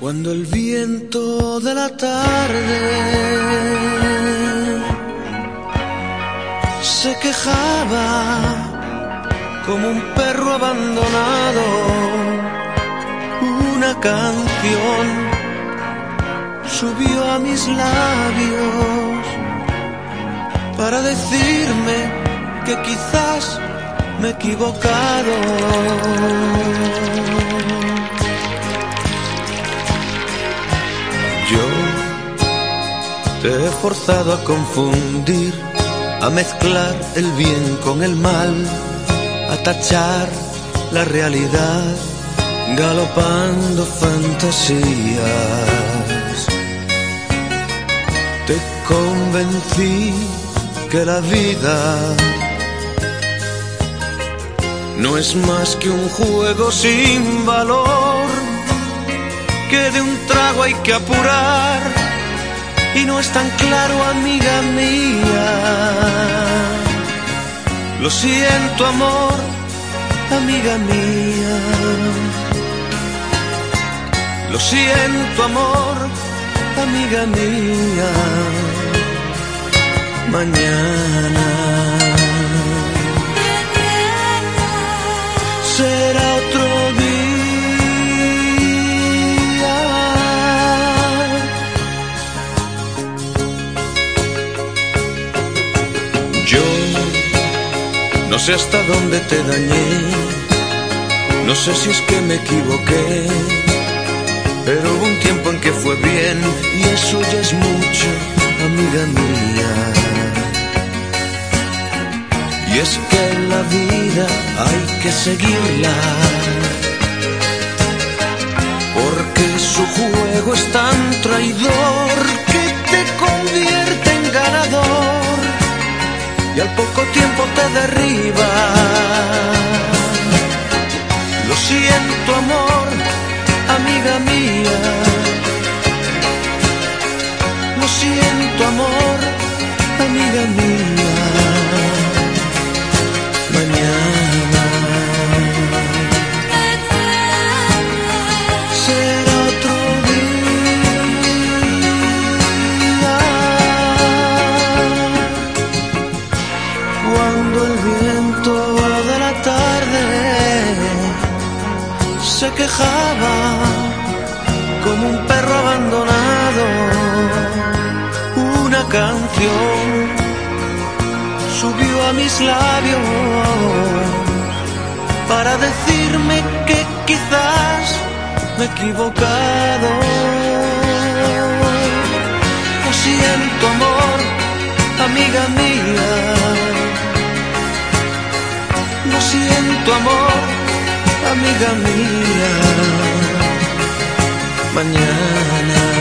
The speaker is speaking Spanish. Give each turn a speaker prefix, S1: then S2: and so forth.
S1: Cuando el viento de la tarde se quejaba como un perro abandonado, una canción subió a mis labios para decirme que quizás me he equivocado. Yo te he forzado a confundir, a mezclar el bien con el mal, a tachar la realidad, galopando fantasías. Te convencí que la vida no es más que un juego sin valor que de un trago hay que apurar y no es tan claro, amiga mía. Lo siento, amor, amiga mía. Lo siento, amor, amiga mía. Mañana no sé hasta dónde te dañé, no sé si es que me equivoqué, pero hubo un tiempo en que fue bien y eso ya es mucho, amiga mía. Y es que la vida hay que seguirla. Porque su juego es tan traidor y al poco tiempo te derriba. Lo siento amor, amiga mía. Lo siento amor, amiga mía se quejaba como un perro abandonado una canción subió a mis labios para decirme que quizás me he equivocado. Lo siento amor, amiga mía. Lo siento amor, amiga mía. Mañana